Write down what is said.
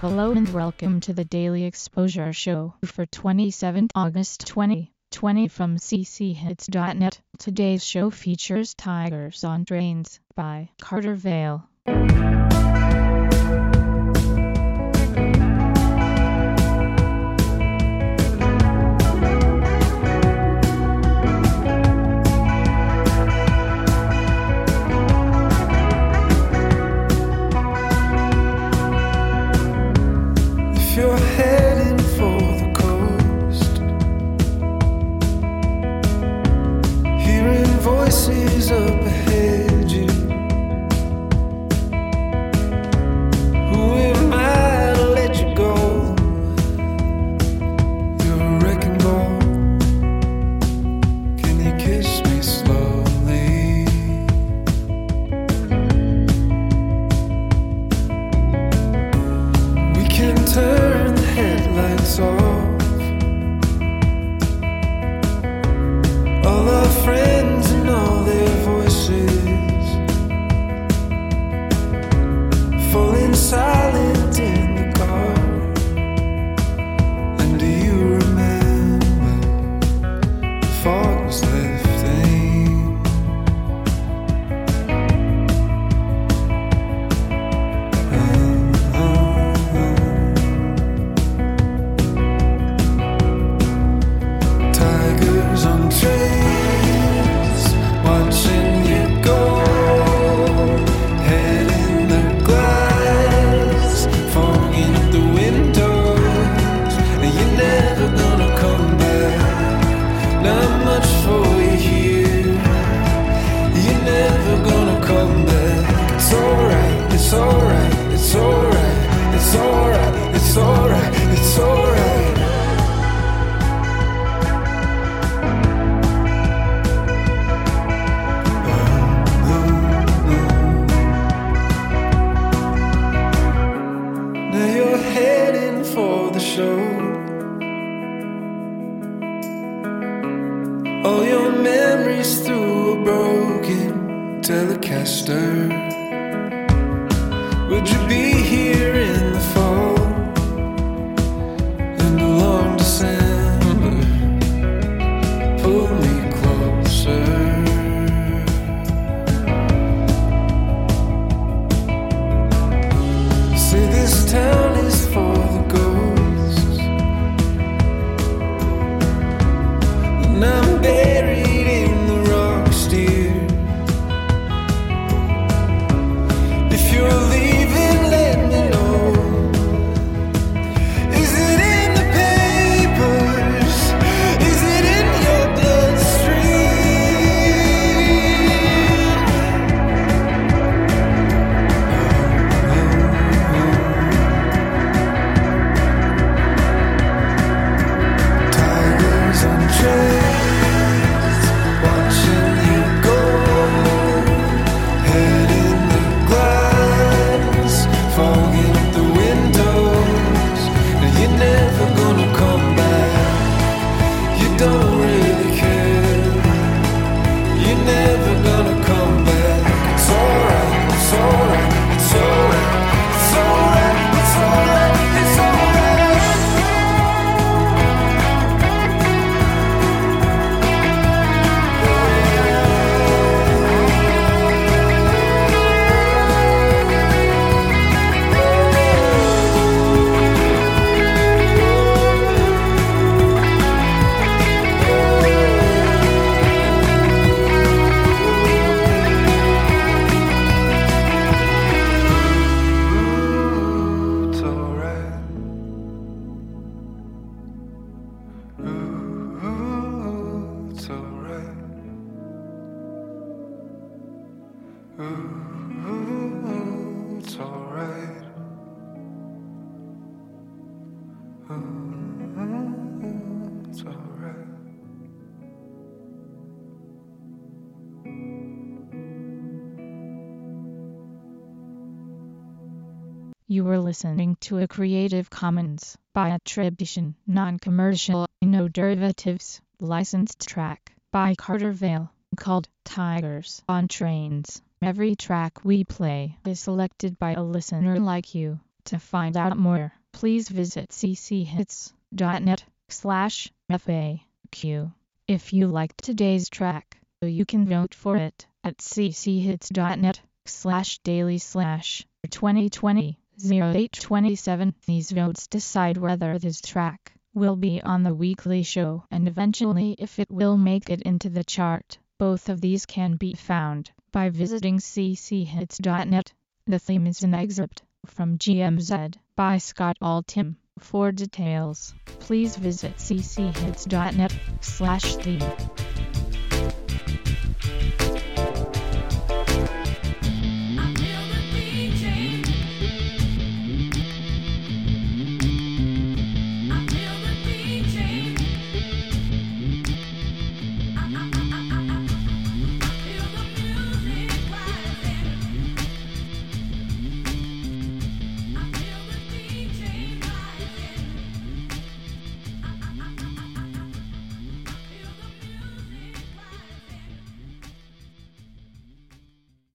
Hello and welcome to the Daily Exposure Show for 27th August 2020 from cchits.net. Today's show features Tigers on Trains by Carter Vale. It's alright, it's alright, it's alright, it's alright, it's alright. Now you're heading for the show. All your memories through a broken telecaster. I'm You were listening to a Creative Commons by attribution, non-commercial, no derivatives, licensed track by Carter Vale called Tigers on Trains. Every track we play is selected by a listener like you. To find out more, please visit cchits.net slash FAQ. If you liked today's track, you can vote for it at cchits.net slash daily slash 2020 0827. These votes decide whether this track will be on the weekly show and eventually if it will make it into the chart. Both of these can be found by visiting cchits.net. The theme is an excerpt from Gee Whiz by Scott Altham. For details, please visit cchits.net slash theme.